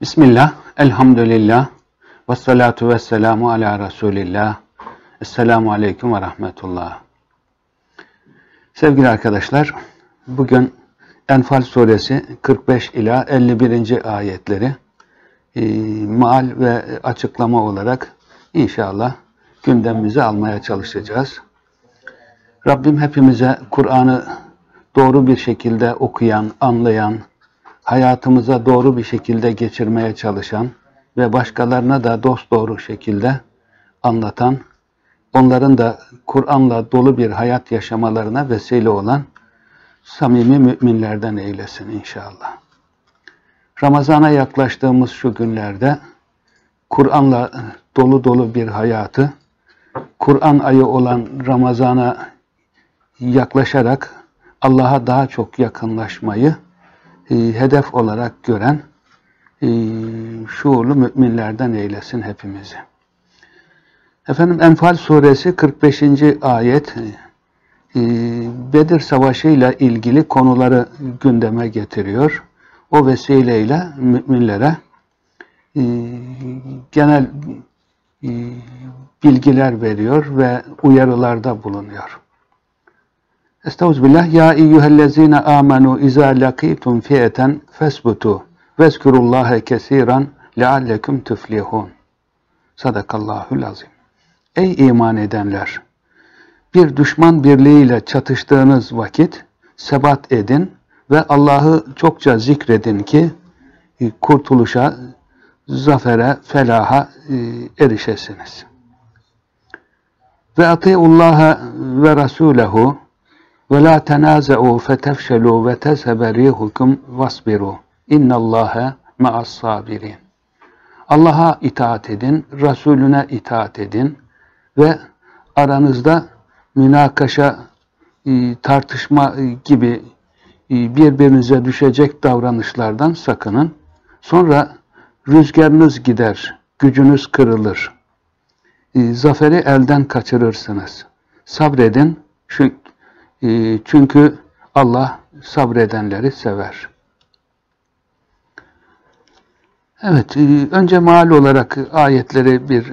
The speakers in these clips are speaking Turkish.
Bismillah, elhamdülillah, ve salatu ve selamu ala Resulillah. Esselamu aleyküm ve rahmetullah. Sevgili arkadaşlar, bugün Enfal suresi 45 ila 51. ayetleri e, maal ve açıklama olarak inşallah gündemimize almaya çalışacağız. Rabbim hepimize Kur'an'ı doğru bir şekilde okuyan, anlayan, hayatımıza doğru bir şekilde geçirmeye çalışan ve başkalarına da dost doğru şekilde anlatan, onların da Kur'an'la dolu bir hayat yaşamalarına vesile olan samimi müminlerden eylesin inşallah. Ramazana yaklaştığımız şu günlerde Kur'an'la dolu dolu bir hayatı, Kur'an ayı olan Ramazan'a yaklaşarak Allah'a daha çok yakınlaşmayı e, hedef olarak gören e, şuurlu müminlerden eylesin hepimizi. Efendim Enfal suresi 45. ayet e, Bedir Savaşı ile ilgili konuları gündeme getiriyor. O vesileyle müminlere e, genel e, bilgiler veriyor ve uyarılarda bulunuyor. Estağfirullah. Ya eyyühellezine amenu izâ lakîtum fiyeten fesbutu vezkurullâhe kesiran lealleküm tüflihun. Sadakallahul azim. Ey iman edenler! Bir düşman birliğiyle çatıştığınız vakit sebat edin ve Allah'ı çokça zikredin ki kurtuluşa, zafere, felaha e, erişesiniz. Ve atiullaha ve rasulehu ve la tenaza'u fetefşelu ve tezhebe rihukum vasbiru. İnnallâhe ma'as sabirin. Allah'a itaat edin, Resulüne itaat edin ve aranızda münakaşa, e, tartışma e, gibi e, birbirinize düşecek davranışlardan sakının. Sonra rüzgarınız gider, gücünüz kırılır. Zaferi elden kaçırırsınız. Sabredin çünkü Allah sabredenleri sever. Evet, önce mal olarak ayetleri bir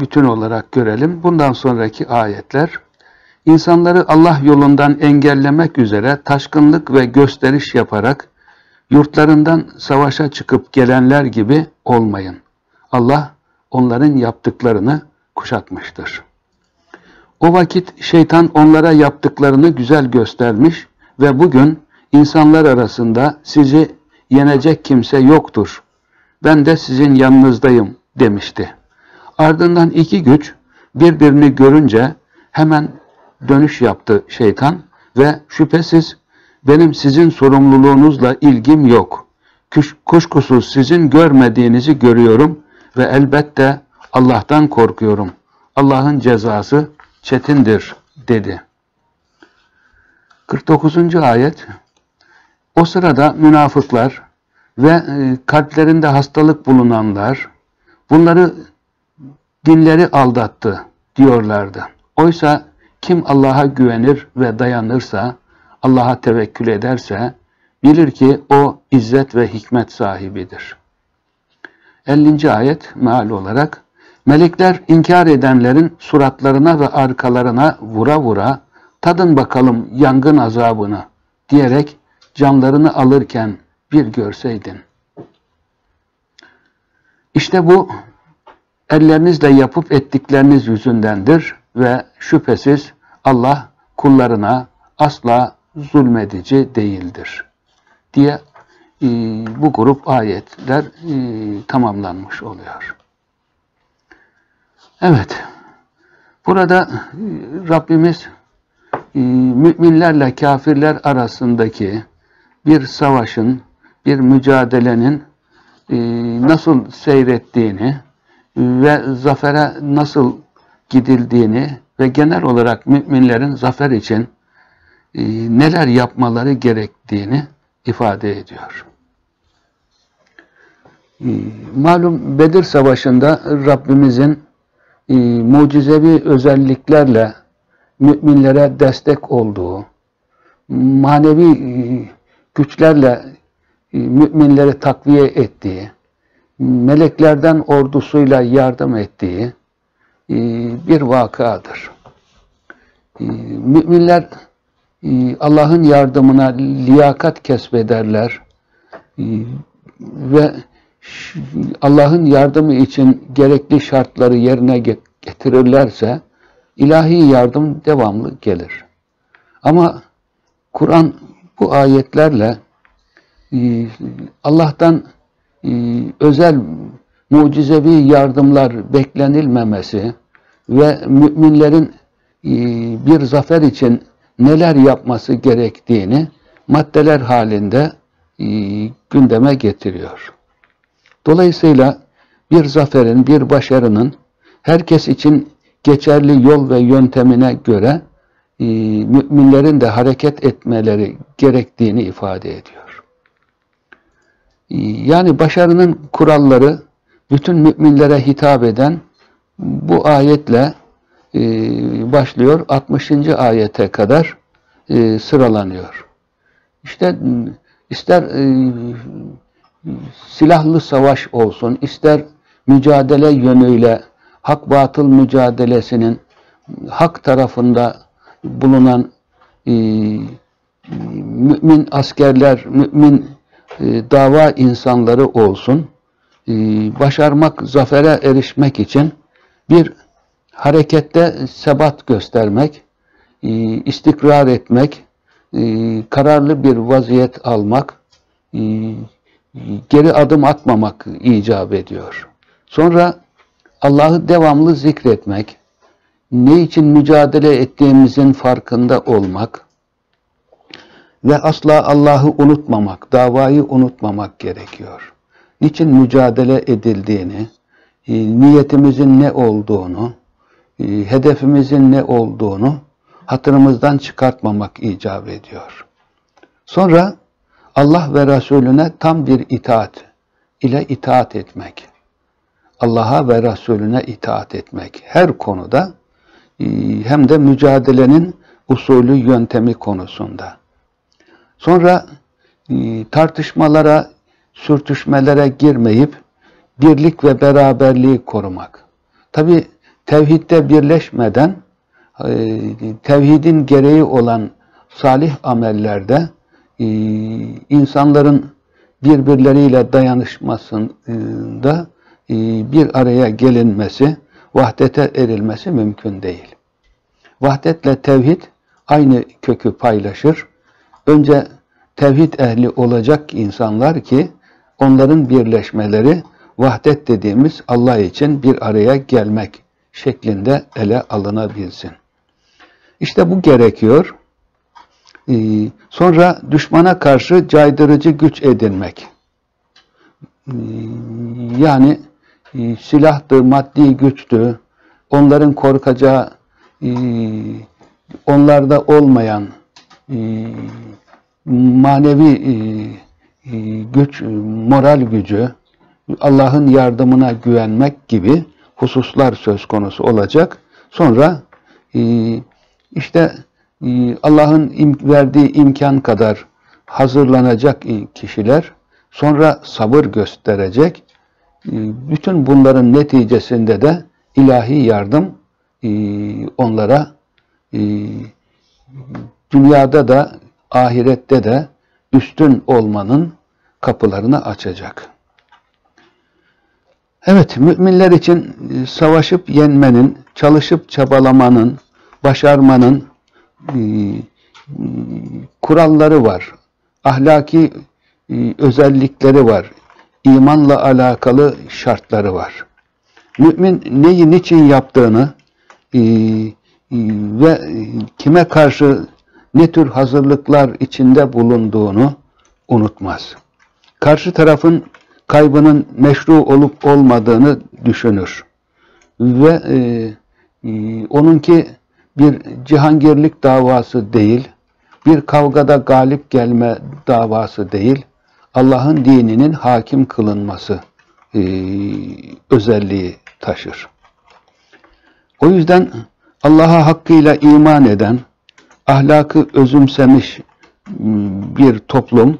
bütün olarak görelim. Bundan sonraki ayetler İnsanları Allah yolundan engellemek üzere taşkınlık ve gösteriş yaparak yurtlarından savaşa çıkıp gelenler gibi olmayın. Allah onların yaptıklarını kuşatmıştır. O vakit şeytan onlara yaptıklarını güzel göstermiş ve bugün insanlar arasında sizi yenecek kimse yoktur. Ben de sizin yanınızdayım demişti. Ardından iki güç birbirini görünce hemen dönüş yaptı şeytan ve şüphesiz benim sizin sorumluluğunuzla ilgim yok. Kuşkusuz sizin görmediğinizi görüyorum ve elbette Allah'tan korkuyorum. Allah'ın cezası çetindir dedi. 49. ayet O sırada münafıklar ve e, kalplerinde hastalık bulunanlar bunları dinleri aldattı diyorlardı. Oysa kim Allah'a güvenir ve dayanırsa, Allah'a tevekkül ederse, bilir ki o izzet ve hikmet sahibidir. 50. ayet meal olarak, Melekler inkar edenlerin suratlarına ve arkalarına vura vura, tadın bakalım yangın azabını diyerek canlarını alırken bir görseydin. İşte bu ellerinizle yapıp ettikleriniz yüzündendir ve şüphesiz Allah kullarına asla zulmedici değildir diye e, bu grup ayetler e, tamamlanmış oluyor. Evet, burada e, Rabbimiz e, müminlerle kafirler arasındaki bir savaşın, bir mücadelenin e, nasıl seyrettiğini ve zafere nasıl gidildiğini ve genel olarak müminlerin zafer için neler yapmaları gerektiğini ifade ediyor. Malum Bedir Savaşı'nda Rabbimizin e, mucizevi özelliklerle müminlere destek olduğu, manevi güçlerle müminleri takviye ettiği, meleklerden ordusuyla yardım ettiği e, bir vakadır. E, müminler e, Allah'ın yardımına liyakat kesbederler ve Allah'ın yardımı için gerekli şartları yerine getirirlerse ilahi yardım devamlı gelir. Ama Kur'an bu ayetlerle Allah'tan özel mucizevi yardımlar beklenilmemesi ve müminlerin bir zafer için neler yapması gerektiğini maddeler halinde gündeme getiriyor. Dolayısıyla bir zaferin, bir başarının herkes için geçerli yol ve yöntemine göre müminlerin de hareket etmeleri gerektiğini ifade ediyor. Yani başarının kuralları bütün müminlere hitap eden bu ayetle e, başlıyor. 60. ayete kadar e, sıralanıyor. İşte ister e, silahlı savaş olsun, ister mücadele yönüyle hak batıl mücadelesinin hak tarafında bulunan e, mümin askerler, mümin e, dava insanları olsun, e, başarmak, zafere erişmek için bir harekette sebat göstermek, e, istikrar etmek, e, kararlı bir vaziyet almak, e, geri adım atmamak icap ediyor. Sonra Allah'ı devamlı zikretmek, ne için mücadele ettiğimizin farkında olmak ve asla Allah'ı unutmamak, davayı unutmamak gerekiyor. Niçin mücadele edildiğini, niyetimizin ne olduğunu, hedefimizin ne olduğunu hatırımızdan çıkartmamak icap ediyor. Sonra Allah ve Resulüne tam bir itaat ile itaat etmek. Allah'a ve Resulüne itaat etmek. Her konuda e, hem de mücadelenin usulü yöntemi konusunda. Sonra e, tartışmalara, sürtüşmelere girmeyip birlik ve beraberliği korumak. Tabi tevhidde birleşmeden e, tevhidin gereği olan salih amellerde insanların birbirleriyle dayanışmasında bir araya gelinmesi, vahdete erilmesi mümkün değil. Vahdetle tevhid aynı kökü paylaşır. Önce tevhid ehli olacak insanlar ki onların birleşmeleri vahdet dediğimiz Allah için bir araya gelmek şeklinde ele alınabilsin. İşte bu gerekiyor. Ee, sonra düşmana karşı caydırıcı güç edinmek. Ee, yani e, silahtı, maddi güçtü, onların korkacağı, e, onlarda olmayan e, manevi güç, moral gücü, Allah'ın yardımına güvenmek gibi hususlar söz konusu olacak. Sonra işte Allah'ın verdiği imkan kadar hazırlanacak kişiler sonra sabır gösterecek ee, bütün bunların neticesinde de ilahi yardım e, onlara dünyada da ahirette de üstün olmanın kapılarını açacak. Evet, müminler için e, savaşıp yenmenin, çalışıp çabalamanın, başarmanın kuralları var. Ahlaki özellikleri var imanla alakalı şartları var. Mümin neyi niçin yaptığını e, e, ve kime karşı ne tür hazırlıklar içinde bulunduğunu unutmaz. Karşı tarafın kaybının meşru olup olmadığını düşünür. Ve e, e, onunki bir cihangirlik davası değil, bir kavgada galip gelme davası değil, Allah'ın dininin hakim kılınması e, özelliği taşır. O yüzden Allah'a hakkıyla iman eden, ahlakı özümsemiş bir toplum,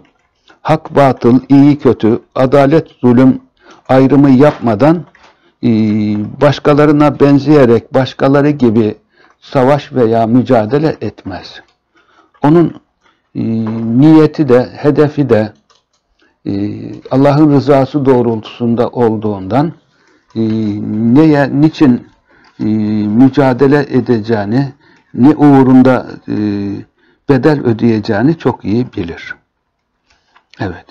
hak batıl, iyi kötü, adalet zulüm ayrımı yapmadan e, başkalarına benzeyerek başkaları gibi savaş veya mücadele etmez. Onun e, niyeti de, hedefi de e, Allah'ın rızası doğrultusunda olduğundan neye, niçin mücadele edeceğini, ne uğrunda bedel ödeyeceğini çok iyi bilir. Evet.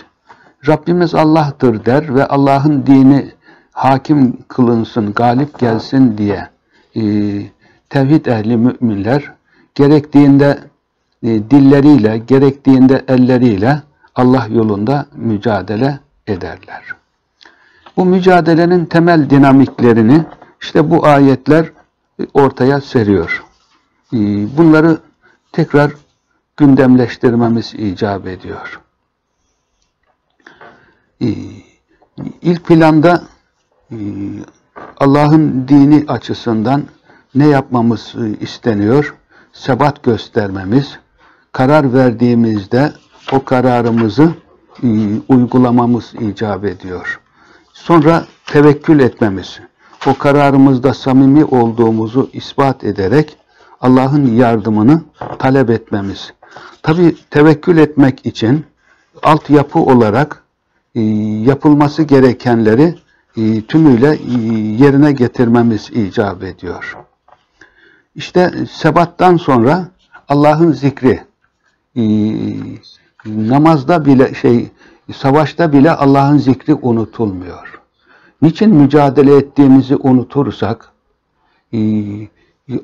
Rabbimiz Allah'tır der ve Allah'ın dini hakim kılınsın, galip gelsin diye e, tevhid ehli müminler gerektiğinde e, dilleriyle, gerektiğinde elleriyle Allah yolunda mücadele ederler. Bu mücadelenin temel dinamiklerini işte bu ayetler ortaya seriyor. E, bunları tekrar gündemleştirmemiz icap ediyor. E, ilk planda e, Allah'ın dini açısından ne yapmamız e, isteniyor? Sebat göstermemiz, karar verdiğimizde o kararımızı e, uygulamamız icap ediyor. Sonra tevekkül etmemiz, o kararımızda samimi olduğumuzu ispat ederek Allah'ın yardımını talep etmemiz. Tabi tevekkül etmek için altyapı olarak e, yapılması gerekenleri tümüyle yerine getirmemiz icap ediyor. İşte sebattan sonra Allah'ın zikri e, namazda bile şey savaşta bile Allah'ın zikri unutulmuyor. Niçin mücadele ettiğimizi unutursak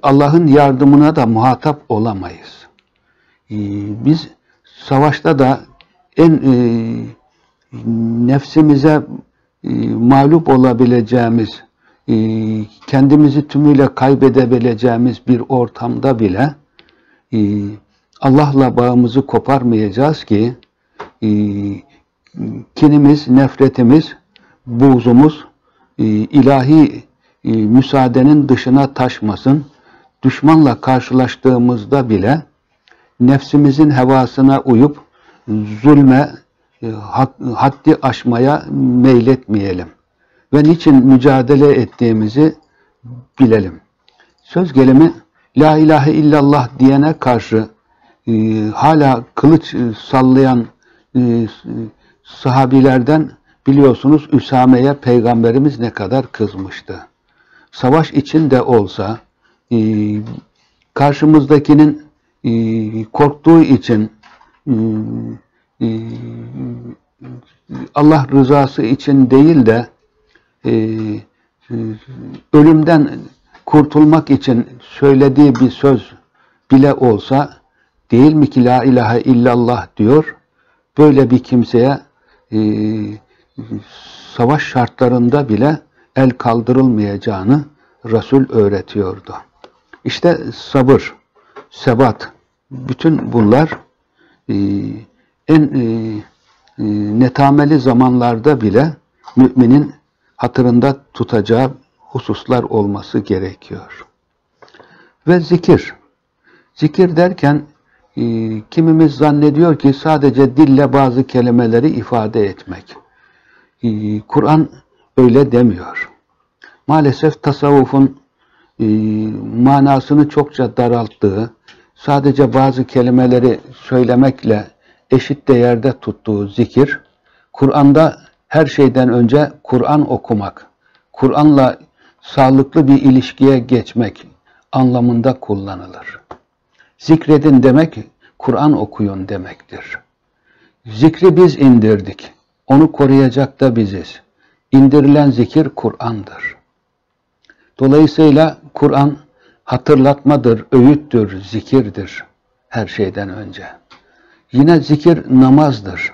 Allah'ın yardımına da muhatap olamayız. Biz savaşta da en nefsimize e, mağlup olabileceğimiz, e, kendimizi tümüyle kaybedebileceğimiz bir ortamda bile e, Allah'la bağımızı koparmayacağız ki e, kinimiz, nefretimiz, buğzumuz e, ilahi müsaadenin dışına taşmasın. Düşmanla karşılaştığımızda bile nefsimizin hevasına uyup zulme, haddi aşmaya meyletmeyelim. Ve niçin mücadele ettiğimizi bilelim. Söz gelimi La ilahe illallah diyene karşı e, hala kılıç e, sallayan e, sahabilerden biliyorsunuz Üsame'ye peygamberimiz ne kadar kızmıştı. Savaş içinde olsa e, karşımızdakinin e, korktuğu için e, ee, Allah rızası için değil de e, ölümden kurtulmak için söylediği bir söz bile olsa değil mi ki la ilahe illallah diyor böyle bir kimseye e, savaş şartlarında bile el kaldırılmayacağını Resul öğretiyordu. İşte sabır, sebat, bütün bunlar e, en e, e, netameli zamanlarda bile müminin hatırında tutacağı hususlar olması gerekiyor. Ve zikir. Zikir derken e, kimimiz zannediyor ki sadece dille bazı kelimeleri ifade etmek. E, Kur'an öyle demiyor. Maalesef tasavvufun e, manasını çokça daralttığı, sadece bazı kelimeleri söylemekle eşit değerde tuttuğu zikir, Kur'an'da her şeyden önce Kur'an okumak, Kur'an'la sağlıklı bir ilişkiye geçmek anlamında kullanılır. Zikredin demek, Kur'an okuyun demektir. Zikri biz indirdik. Onu koruyacak da biziz. İndirilen zikir Kur'an'dır. Dolayısıyla Kur'an hatırlatmadır, öğüttür, zikirdir her şeyden önce. Yine zikir namazdır.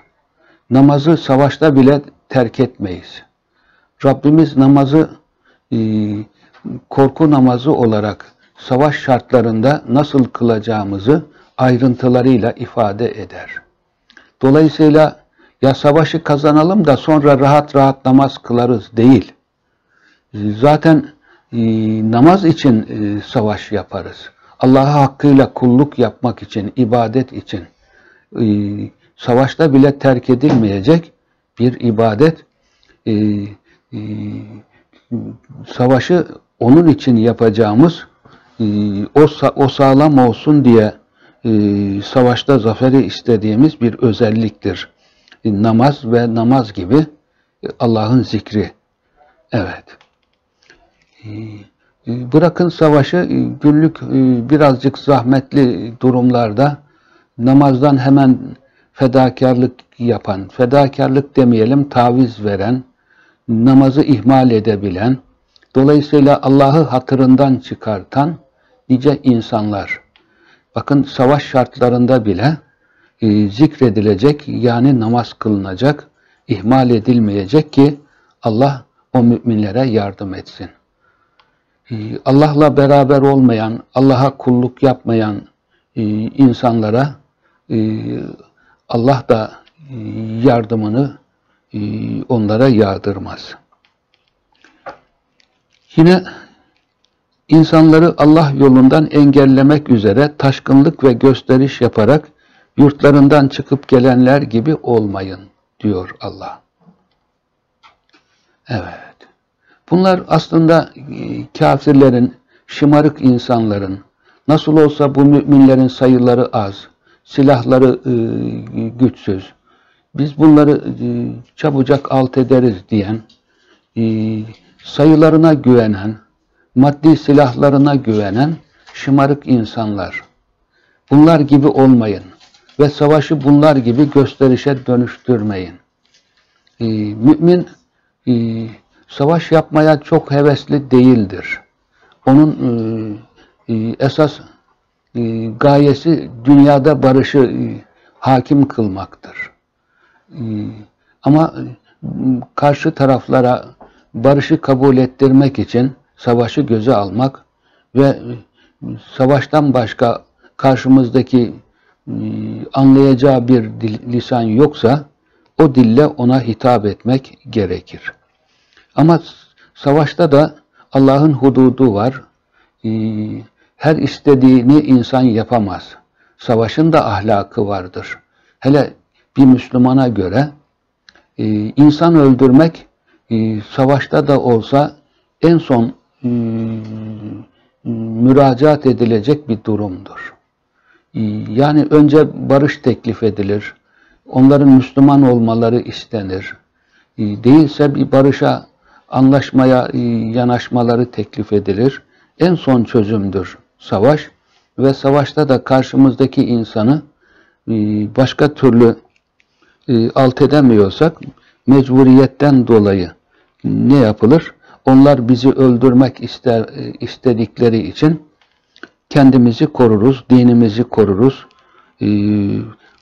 Namazı savaşta bile terk etmeyiz. Rabbimiz namazı e, korku namazı olarak savaş şartlarında nasıl kılacağımızı ayrıntılarıyla ifade eder. Dolayısıyla ya savaşı kazanalım da sonra rahat rahat namaz kılarız değil. Zaten e, namaz için e, savaş yaparız. Allah'a hakkıyla kulluk yapmak için, ibadet için. Savaşta bile terk edilmeyecek bir ibadet. E, e, savaşı onun için yapacağımız e, o, o sağlam olsun diye e, savaşta zaferi istediğimiz bir özelliktir. E, namaz ve namaz gibi e, Allah'ın zikri. Evet. E, e bırakın savaşı e, günlük e, birazcık zahmetli durumlarda namazdan hemen fedakarlık yapan, fedakarlık demeyelim taviz veren, namazı ihmal edebilen, dolayısıyla Allah'ı hatırından çıkartan nice insanlar. Bakın savaş şartlarında bile e, zikredilecek yani namaz kılınacak, ihmal edilmeyecek ki Allah o müminlere yardım etsin. E, Allah'la beraber olmayan, Allah'a kulluk yapmayan e, insanlara e, Allah da e, yardımını e, onlara yağdırmaz. Yine insanları Allah yolundan engellemek üzere taşkınlık ve gösteriş yaparak yurtlarından çıkıp gelenler gibi olmayın diyor Allah. Evet. Bunlar aslında e, kafirlerin, şımarık insanların, nasıl olsa bu müminlerin sayıları az, silahları e, güçsüz, biz bunları e, çabucak alt ederiz diyen, sayılarına güvenen, maddi silahlarına güvenen şımarık insanlar. Bunlar gibi olmayın ve savaşı bunlar gibi gösterişe dönüştürmeyin. Mümin e, savaş yapmaya çok hevesli değildir. Onun e, e, esas e, gayesi dünyada barışı e, hakim kılmaktır. E, ama e, karşı taraflara barışı kabul ettirmek için savaşı göze almak ve savaştan başka karşımızdaki e, anlayacağı bir dil, lisan yoksa o dille ona hitap etmek gerekir. Ama savaşta da Allah'ın hududu var. E, her istediğini insan yapamaz. Savaşın da ahlakı vardır. Hele bir Müslümana göre e, insan öldürmek savaşta da olsa en son müracaat edilecek bir durumdur. Yani önce barış teklif edilir. Onların Müslüman olmaları istenir. Değilse bir barışa, anlaşmaya yanaşmaları teklif edilir. En son çözümdür savaş ve savaşta da karşımızdaki insanı başka türlü alt edemiyorsak mecburiyetten dolayı ne yapılır? Onlar bizi öldürmek ister, istedikleri için kendimizi koruruz, dinimizi koruruz.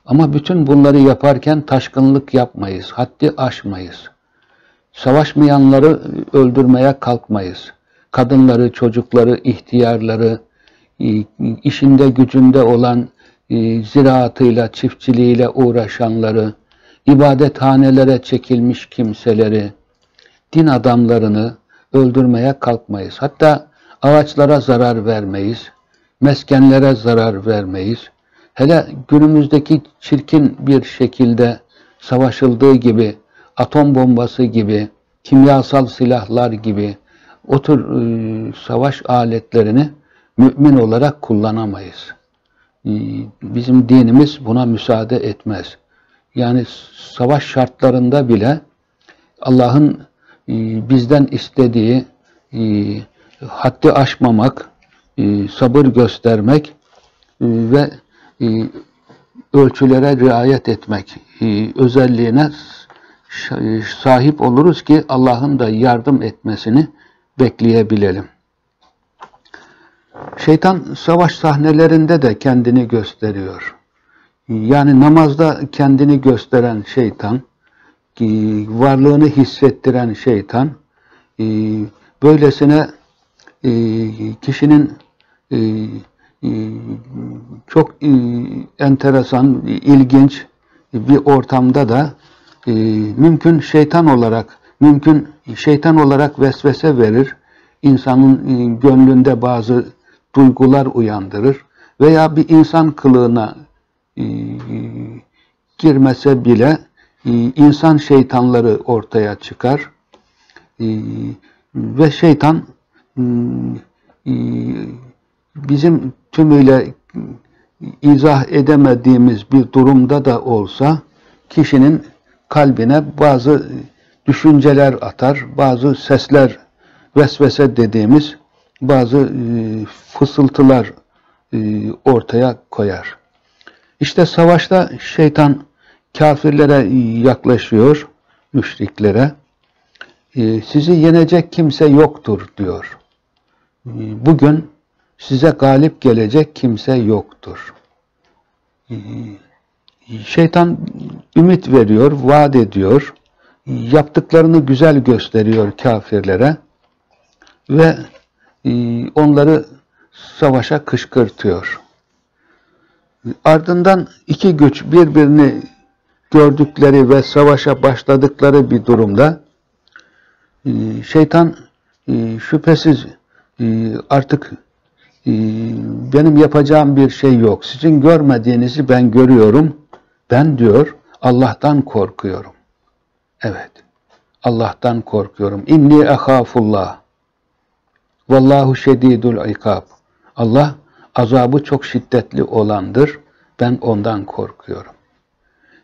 Ama bütün bunları yaparken taşkınlık yapmayız, haddi aşmayız. Savaşmayanları öldürmeye kalkmayız. Kadınları, çocukları, ihtiyarları, e, işinde gücünde olan e, ziraatıyla, çiftçiliğiyle uğraşanları, ibadethanelere çekilmiş kimseleri, din adamlarını öldürmeye kalkmayız. Hatta ağaçlara zarar vermeyiz, meskenlere zarar vermeyiz. Hele günümüzdeki çirkin bir şekilde savaşıldığı gibi, atom bombası gibi, kimyasal silahlar gibi o tür e, savaş aletlerini mümin olarak kullanamayız. E, bizim dinimiz buna müsaade etmez. Yani savaş şartlarında bile Allah'ın e, bizden istediği e, haddi aşmamak, e, sabır göstermek ve ölçülere riayet etmek özelliğine sahip oluruz ki Allah'ın da yardım etmesini bekleyebilelim. Şeytan savaş sahnelerinde de kendini gösteriyor. Yani namazda kendini gösteren şeytan, varlığını hissettiren şeytan, böylesine kişinin çok enteresan, ilginç bir ortamda da mümkün şeytan olarak, mümkün şeytan olarak vesvese verir, insanın gönlünde bazı duygular uyandırır veya bir insan kılığına girmese bile e, insan şeytanları ortaya çıkar. E, ve şeytan e, bizim tümüyle izah edemediğimiz bir durumda da olsa kişinin kalbine bazı düşünceler atar, bazı sesler, vesvese dediğimiz bazı fısıltılar ortaya koyar. İşte savaşta şeytan kafirlere yaklaşıyor, müşriklere. Ee, sizi yenecek kimse yoktur diyor. Bugün size galip gelecek kimse yoktur. Şeytan ümit veriyor, vaat ediyor. Yaptıklarını güzel gösteriyor kafirlere ve e, onları savaşa kışkırtıyor. Ardından iki güç birbirini gördükleri ve savaşa başladıkları bir durumda e, şeytan e, şüphesiz artık benim yapacağım bir şey yok. Sizin görmediğinizi ben görüyorum. Ben diyor Allah'tan korkuyorum. Evet. Allah'tan korkuyorum. İnni ehafullah. Vallahu şedidul ikab. Allah azabı çok şiddetli olandır. Ben ondan korkuyorum.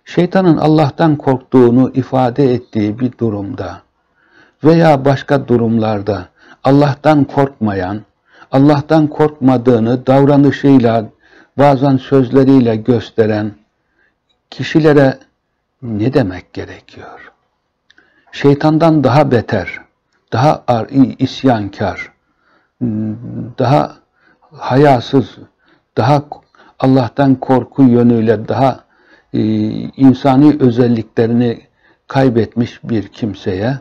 Şeytanın Allah'tan korktuğunu ifade ettiği bir durumda veya başka durumlarda Allah'tan korkmayan, Allah'tan korkmadığını davranışıyla, bazen sözleriyle gösteren kişilere ne demek gerekiyor? Şeytandan daha beter, daha isyankar, daha hayasız, daha Allah'tan korku yönüyle daha e, insani özelliklerini kaybetmiş bir kimseye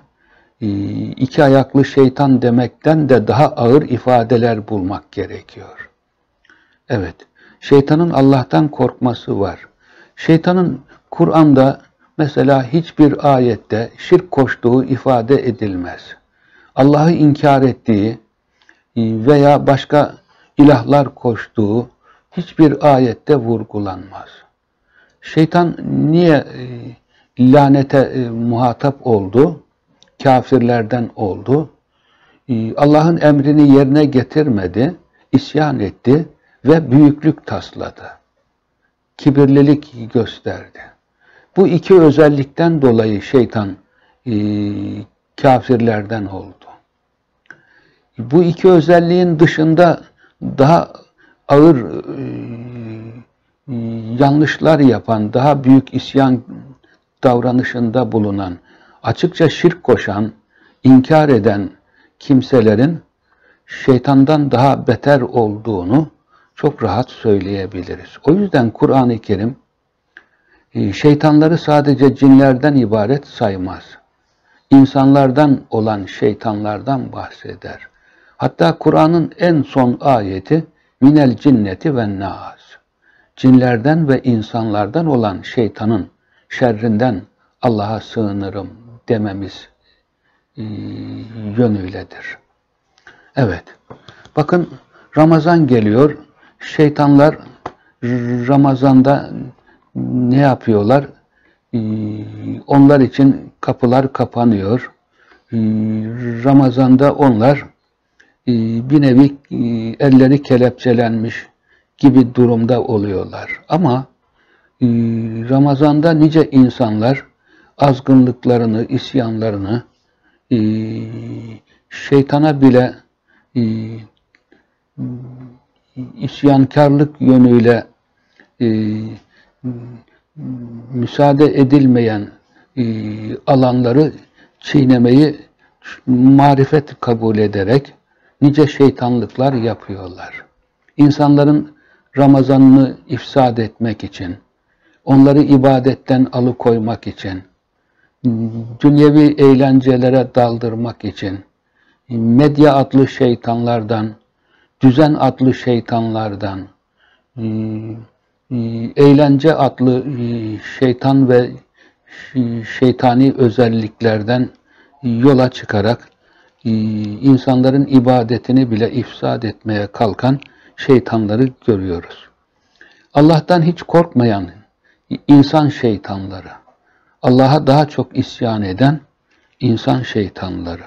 e, iki ayaklı şeytan demekten de daha ağır ifadeler bulmak gerekiyor. Evet, şeytanın Allah'tan korkması var. Şeytanın Kur'an'da mesela hiçbir ayette şirk koştuğu ifade edilmez. Allah'ı inkar ettiği veya başka ilahlar koştuğu hiçbir ayette vurgulanmaz. Şeytan niye e, lanete e, muhatap oldu? Kafirlerden oldu. E, Allah'ın emrini yerine getirmedi, isyan etti ve büyüklük tasladı. Kibirlilik gösterdi. Bu iki özellikten dolayı şeytan kafirlerden oldu. Bu iki özelliğin dışında daha ağır yanlışlar yapan, daha büyük isyan davranışında bulunan, açıkça şirk koşan, inkar eden kimselerin şeytandan daha beter olduğunu çok rahat söyleyebiliriz. O yüzden Kur'an-ı Kerim e, şeytanları sadece cinlerden ibaret saymaz. İnsanlardan olan şeytanlardan bahseder. Hatta Kur'an'ın en son ayeti minel cinneti ve nas cinlerden ve insanlardan olan şeytanın şerrinden Allah'a sığınırım dememiz e, yönüyledir. Evet. Bakın Ramazan geliyor. Şeytanlar Ramazan'da ne yapıyorlar? E, onlar için kapılar kapanıyor. E, Ramazan'da onlar bir nevi elleri kelepçelenmiş, gibi durumda oluyorlar. Ama e, Ramazan'da nice insanlar azgınlıklarını, isyanlarını e, şeytana bile e, isyankarlık yönüyle müsaade edilmeyen alanları çiğnemeyi marifet kabul ederek nice şeytanlıklar yapıyorlar. İnsanların Ramazanını ifsad etmek için, onları ibadetten alıkoymak için, dünyevi eğlencelere daldırmak için, medya adlı şeytanlardan, düzen adlı şeytanlardan, eğlence adlı şeytan ve şeytani özelliklerden yola çıkarak insanların ibadetini bile ifsad etmeye kalkan şeytanları görüyoruz. Allah'tan hiç korkmayan insan şeytanları. Allah'a daha çok isyan eden insan şeytanları.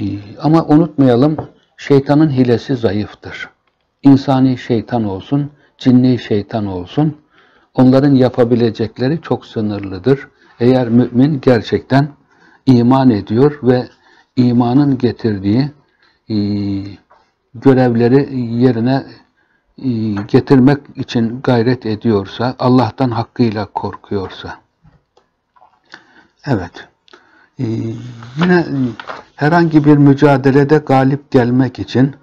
Ee, ama unutmayalım, şeytanın hilesi zayıftır. İnsani şeytan olsun, cinni şeytan olsun, onların yapabilecekleri çok sınırlıdır. Eğer mümin gerçekten iman ediyor ve imanın getirdiği e, görevleri yerine e, getirmek için gayret ediyorsa, Allah'tan hakkıyla korkuyorsa. Evet. E, yine herhangi bir mücadelede galip gelmek için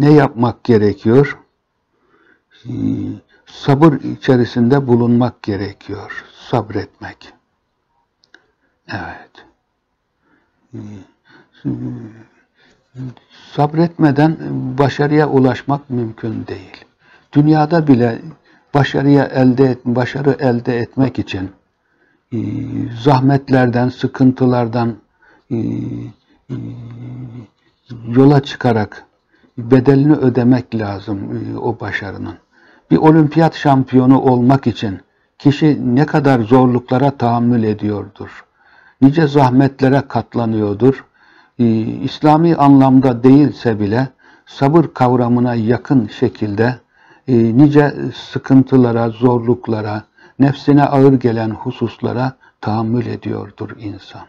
ne yapmak gerekiyor? Sabır içerisinde bulunmak gerekiyor. Sabretmek. Evet. Sabretmeden başarıya ulaşmak mümkün değil. Dünyada bile başarıya elde et, başarı elde etmek için e, zahmetlerden, sıkıntılardan e, e, yola çıkarak bedelini ödemek lazım o başarının. Bir olimpiyat şampiyonu olmak için kişi ne kadar zorluklara tahammül ediyordur. Nice zahmetlere katlanıyordur e, İslami anlamda değilse bile sabır kavramına yakın şekilde e, nice sıkıntılara, zorluklara, nefsine ağır gelen hususlara tahammül ediyordur insan.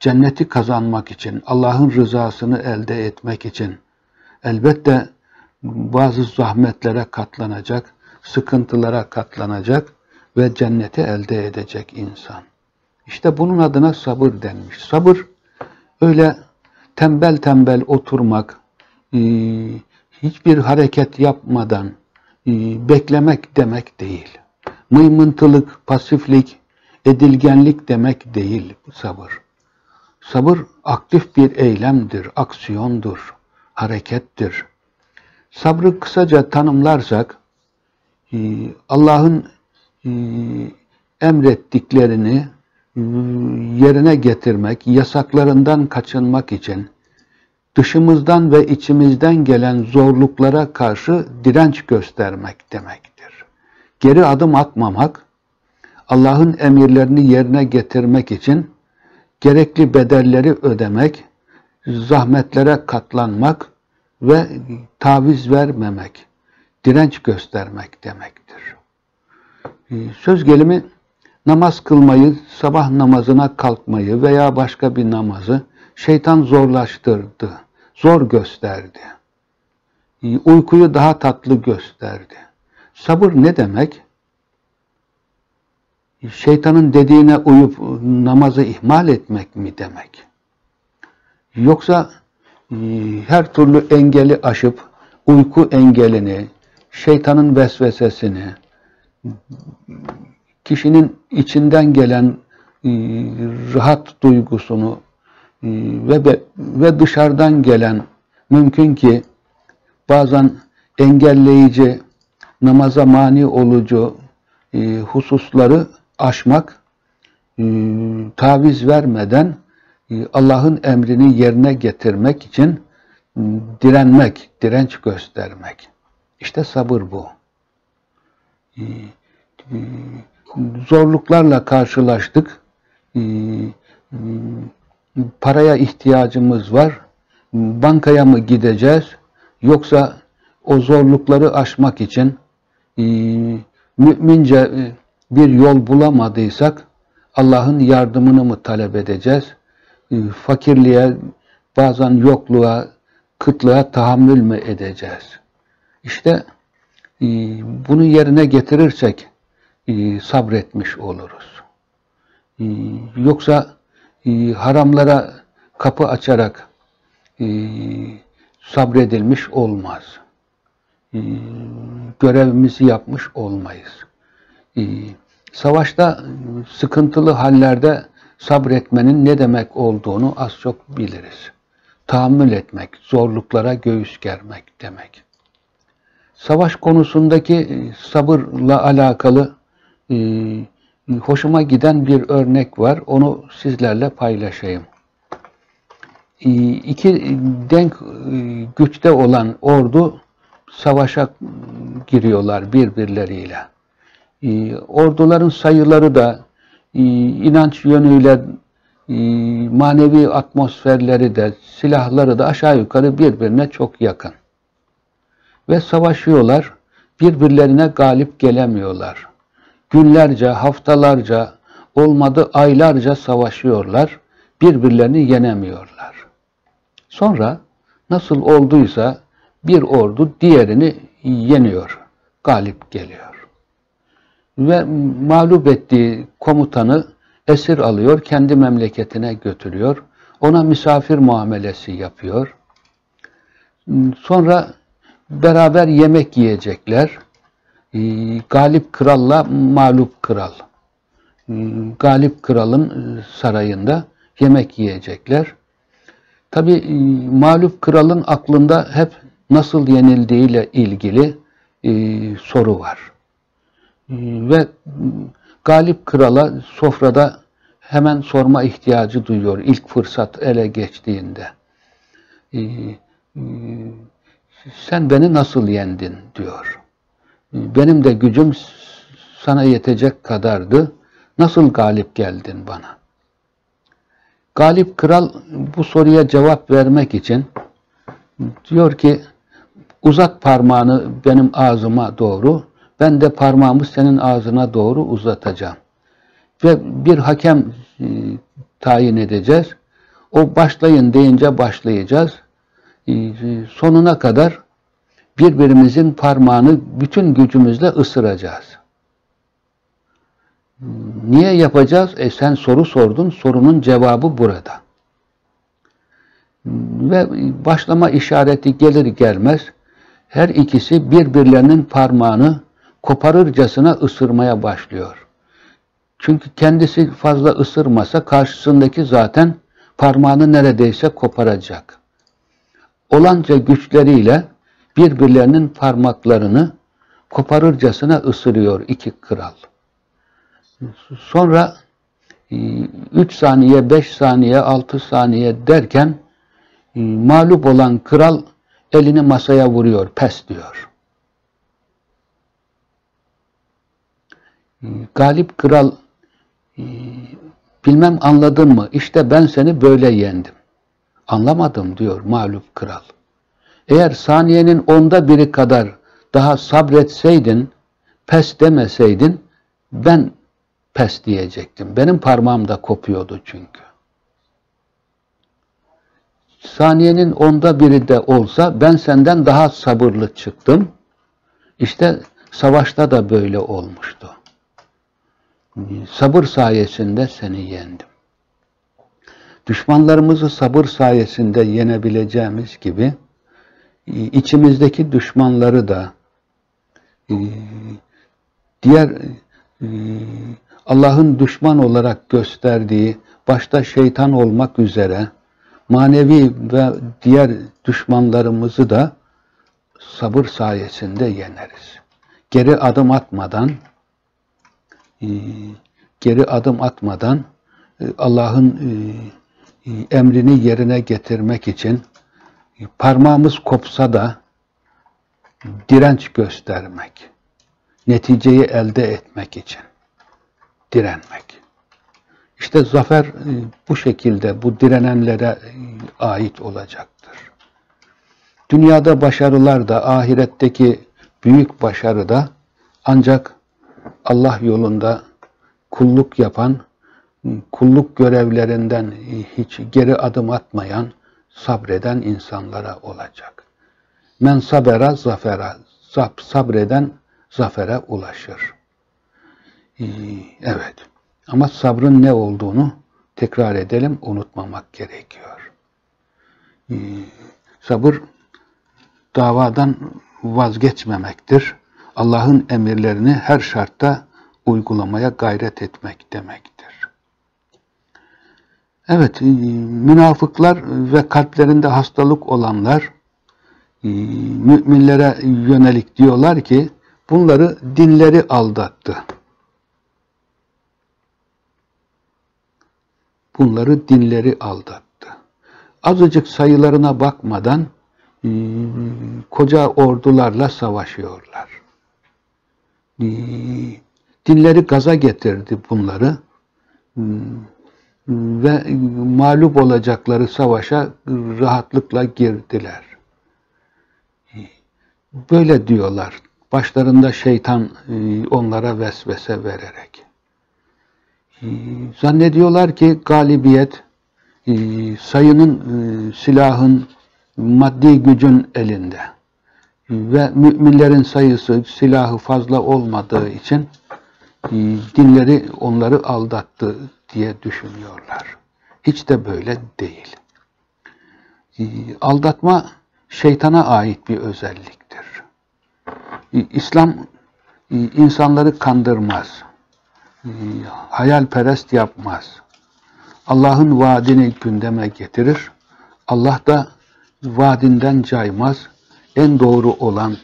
Cenneti kazanmak için, Allah'ın rızasını elde etmek için elbette bazı zahmetlere katlanacak, sıkıntılara katlanacak ve cenneti elde edecek insan. İşte bunun adına sabır denmiş. Sabır öyle tembel tembel oturmak, e, hiçbir hareket yapmadan e, beklemek demek değil. Mıymıntılık, pasiflik, edilgenlik demek değil sabır. Sabır aktif bir eylemdir, aksiyondur, harekettir. Sabrı kısaca tanımlarsak, e, Allah'ın emrettiklerini yerine getirmek, yasaklarından kaçınmak için dışımızdan ve içimizden gelen zorluklara karşı direnç göstermek demektir. Geri adım atmamak, Allah'ın emirlerini yerine getirmek için gerekli bedelleri ödemek, zahmetlere katlanmak ve taviz vermemek, direnç göstermek demektir. Söz gelimi namaz kılmayı, sabah namazına kalkmayı veya başka bir namazı şeytan zorlaştırdı, zor gösterdi. Uykuyu daha tatlı gösterdi. Sabır ne demek? Şeytanın dediğine uyup namazı ihmal etmek mi demek? Yoksa e, her türlü engeli aşıp uyku engelini, şeytanın vesvesesini, kişinin içinden gelen e, rahat duygusunu e, ve ve dışarıdan gelen mümkün ki bazen engelleyici, namaza mani olucu e, hususları aşmak, e, taviz vermeden e, Allah'ın emrini yerine getirmek için e, direnmek, direnç göstermek. İşte sabır bu. E, e, zorluklarla karşılaştık. Ee, paraya ihtiyacımız var. Bankaya mı gideceğiz? Yoksa o zorlukları aşmak için e, mümince e, bir yol bulamadıysak Allah'ın yardımını mı talep edeceğiz? E, fakirliğe, bazen yokluğa, kıtlığa tahammül mü edeceğiz? İşte bunu yerine getirirsek e, sabretmiş oluruz. E, yoksa e, haramlara kapı açarak sabredilmiş olmaz. Görevimizi yapmış olmayız. Savaşta sıkıntılı hallerde sabretmenin ne demek olduğunu az çok biliriz. Tahammül etmek, zorluklara göğüs germek demek. Savaş konusundaki sabırla alakalı hoşuma giden bir örnek var. Onu sizlerle paylaşayım. E, iki denk e, güçte olan ordu savaşa giriyorlar birbirleriyle. E, orduların sayıları da e, inanç yönüyle e, manevi atmosferleri de silahları da aşağı yukarı birbirine çok yakın. Ve savaşıyorlar. Birbirlerine galip gelemiyorlar. Günlerce, haftalarca, olmadı aylarca savaşıyorlar. Birbirlerini yenemiyorlar. Sonra nasıl olduysa bir ordu diğerini yeniyor, galip geliyor. Ve mağlup ettiği komutanı esir alıyor, kendi memleketine götürüyor. Ona misafir muamelesi yapıyor. Sonra beraber yemek yiyecekler. Ee, galip kralla mağlup kral. Ee, galip kralın sarayında yemek yiyecekler. Tabi e, mağlup kralın aklında hep nasıl yenildiğiyle ilgili e, soru var. E, ve galip krala sofrada hemen sorma ihtiyacı duyuyor ilk fırsat ele geçtiğinde. E, e, sen beni nasıl yendin diyor. Benim de gücüm sana yetecek kadardı. Nasıl galip geldin bana? Galip kral bu soruya cevap vermek için diyor ki uzat parmağını benim ağzıma doğru ben de parmağımı senin ağzına doğru uzatacağım. Ve bir hakem e, tayin edeceğiz. O başlayın deyince başlayacağız. E, sonuna kadar birbirimizin parmağını bütün gücümüzle ısıracağız. Niye yapacağız? E sen soru sordun, sorunun cevabı burada. Ve başlama işareti gelir gelmez her ikisi birbirlerinin parmağını koparırcasına ısırmaya başlıyor. Çünkü kendisi fazla ısırmasa karşısındaki zaten parmağını neredeyse koparacak. Olanca güçleriyle birbirlerinin parmaklarını koparırcasına ısırıyor iki kral. Sonra 3 e, saniye, 5 saniye, 6 saniye derken e, mağlup olan kral elini masaya vuruyor, pes diyor. E, galip kral bilmem anladın mı? İşte ben seni böyle yendim. Anlamadım diyor mağlup kral. Eğer saniyenin onda biri kadar daha sabretseydin, pes demeseydin, ben pes diyecektim. Benim parmağım da kopuyordu çünkü. Saniyenin onda biri de olsa ben senden daha sabırlı çıktım. İşte savaşta da böyle olmuştu. Sabır sayesinde seni yendim. Düşmanlarımızı sabır sayesinde yenebileceğimiz gibi içimizdeki düşmanları da diğer Allah'ın düşman olarak gösterdiği, başta şeytan olmak üzere manevi ve diğer düşmanlarımızı da sabır sayesinde yeneriz. Geri adım atmadan e, geri adım atmadan e, Allah'ın e, emrini yerine getirmek için parmağımız kopsa da direnç göstermek, neticeyi elde etmek için direnmek. İşte zafer e, bu şekilde bu direnenlere e, ait olacaktır. Dünyada başarılar da ahiretteki büyük başarı da ancak Allah yolunda kulluk yapan, kulluk görevlerinden hiç geri adım atmayan, sabreden insanlara olacak. Men sabera zafera, sabreden zafere ulaşır. Ee, evet. Ama sabrın ne olduğunu tekrar edelim, unutmamak gerekiyor. Ee, sabır davadan vazgeçmemektir. Allah'ın emirlerini her şartta uygulamaya gayret etmek demektir. Evet, e, münafıklar ve kalplerinde hastalık olanlar e, müminlere yönelik diyorlar ki bunları dinleri aldattı. bunları dinleri aldattı. Azıcık sayılarına bakmadan e, koca ordularla savaşıyorlar. Dinleri gaza getirdi bunları ve mağlup olacakları savaşa rahatlıkla girdiler. Böyle diyorlar. Başlarında şeytan e, onlara vesvese vererek. E, zannediyorlar ki galibiyet e, sayının, silahın, maddi gücün elinde. Ve müminlerin sayısı, silahı fazla olmadığı için dinleri onları aldattı diye düşünüyorlar. Hiç de böyle değil. Aldatma şeytana ait bir özelliktir. İslam insanları kandırmaz. Hayalperest yapmaz. Allah'ın vaadini gündeme getirir. Allah da vaadinden caymaz. En doğru olan,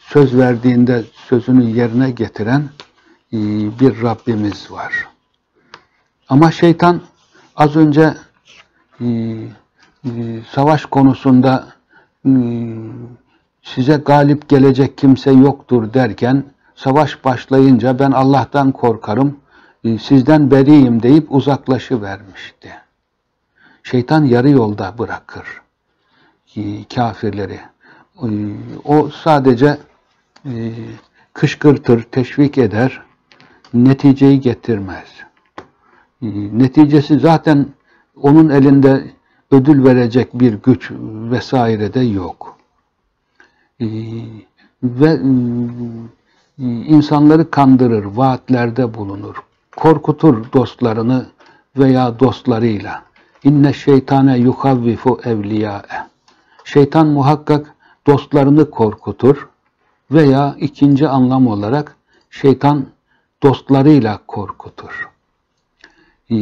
söz verdiğinde sözünü yerine getiren bir Rabbimiz var. Ama şeytan az önce savaş konusunda size galip gelecek kimse yoktur derken savaş başlayınca ben Allah'tan korkarım, e, sizden beriyim deyip uzaklışı vermişti. Şeytan yarı yolda bırakır e, kafirleri. E, o sadece kışkırtır, teşvik eder, neticeyi getirmez. Neticesi zaten onun elinde ödül verecek bir güç vesaire de yok. Ee, ve e, insanları kandırır, vaatlerde bulunur, korkutur dostlarını veya dostlarıyla. İnne şeytane yuhavvifu evliyâe. Şeytan muhakkak dostlarını korkutur veya ikinci anlam olarak şeytan dostlarıyla korkutur. Ee,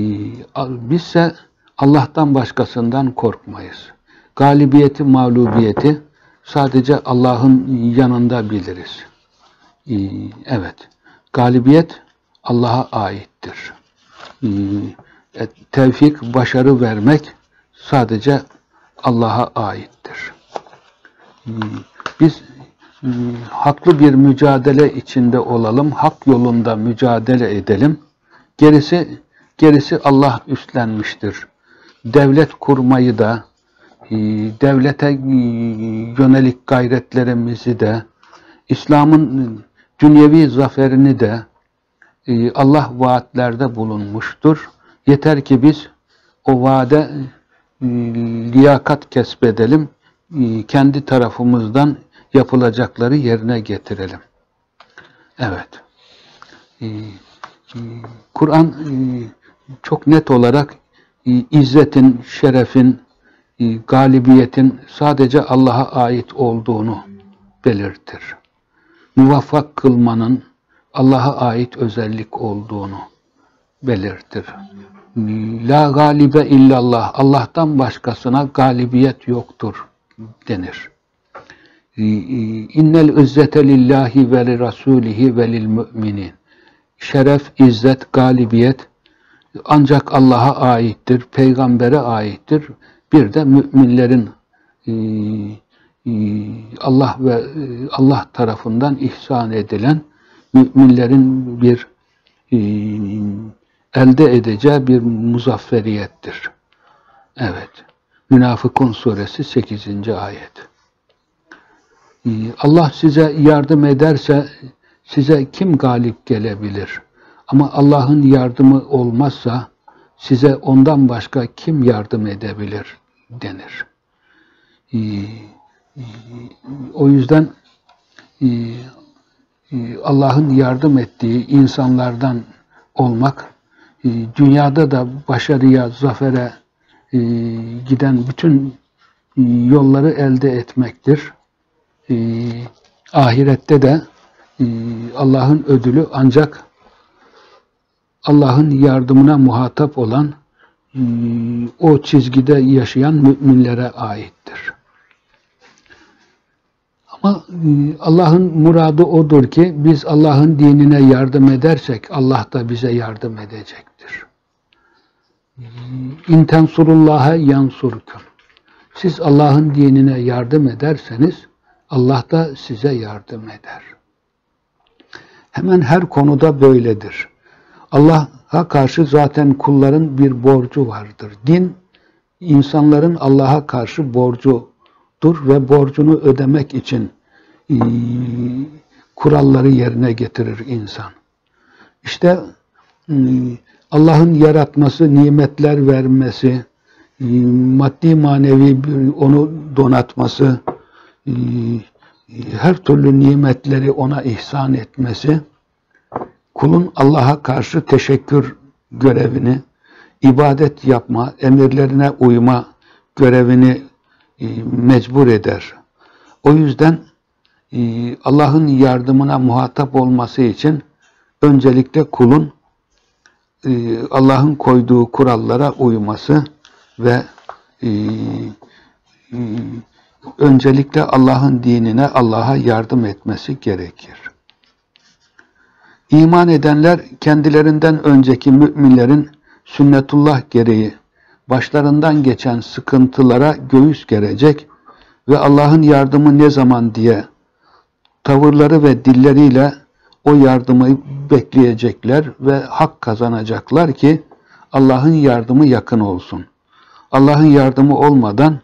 bizse Allah'tan başkasından korkmayız. Galibiyeti, mağlubiyeti sadece Allah'ın yanında biliriz. Ee, evet, galibiyet Allah'a aittir. Ee, e, tevfik, başarı vermek sadece Allah'a aittir. Biz e, haklı bir mücadele içinde olalım, hak yolunda mücadele edelim. Gerisi gerisi Allah üstlenmiştir. Devlet kurmayı da, ee, devlete e, yönelik gayretlerimizi de, İslam'ın dünyevi zaferini de e, Allah vaatlerde bulunmuştur. Yeter ki biz o vaade e, liyakat kesbedelim, kendi tarafımızdan yapılacakları yerine getirelim. Evet. Kur'an çok net olarak izzetin, şerefin, e, galibiyetin sadece Allah'a ait olduğunu belirtir. Muvaffak kılmanın Allah'a ait özellik olduğunu belirtir. La galibe illallah. Allah'tan başkasına galibiyet yoktur denir. E, e, innel izzete lillahi ve li rasulihi ve lil müminin. Şeref, izzet, galibiyet ancak Allah'a aittir, peygambere aittir bir de müminlerin e, e, Allah ve e, Allah tarafından ihsan edilen müminlerin bir elde edeceği bir muzafferiyettir. Evet. Münafıkun suresi 8. ayet. Allah size yardım ederse size kim galip gelebilir? Ama Allah'ın yardımı olmazsa size ondan başka kim yardım edebilir denir. Ee, e, o yüzden e, e, Allah'ın yardım ettiği insanlardan olmak, dünyada da başarıya, zafere giden bütün yolları elde etmektir. Ahirette de Allah'ın ödülü ancak Allah'ın yardımına muhatap olan o çizgide yaşayan müminlere aittir. Ama e, Allah'ın muradı odur ki biz Allah'ın dinine yardım edersek Allah da bize yardım edecektir. İntensurullah'a yansurkun. Siz Allah'ın dinine yardım ederseniz Allah da size yardım eder. hemen her konuda böyledir. Allah'a karşı zaten kulların bir borcu vardır. Din, insanların Allah'a karşı borcudur ve borcunu ödemek için e, kuralları yerine getirir insan. İşte e, Allah'ın yaratması, nimetler vermesi, e, maddi manevi onu donatması, her türlü nimetleri ona ihsan etmesi, kulun Allah'a karşı teşekkür görevini, ibadet yapma, emirlerine uyma görevini e, mecbur eder. O yüzden e, Allah'ın yardımına muhatap olması için öncelikle kulun e, Allah'ın koyduğu kurallara uyması ve öncelikle Allah'ın dinine, Allah'a yardım etmesi gerekir. İman edenler kendilerinden önceki müminlerin sünnetullah gereği başlarından geçen sıkıntılara göğüs gerecek ve Allah'ın yardımı ne zaman diye tavırları ve dilleriyle o yardımı bekleyecekler ve hak kazanacaklar ki Allah'ın yardımı yakın olsun. Allah'ın yardımı olmadan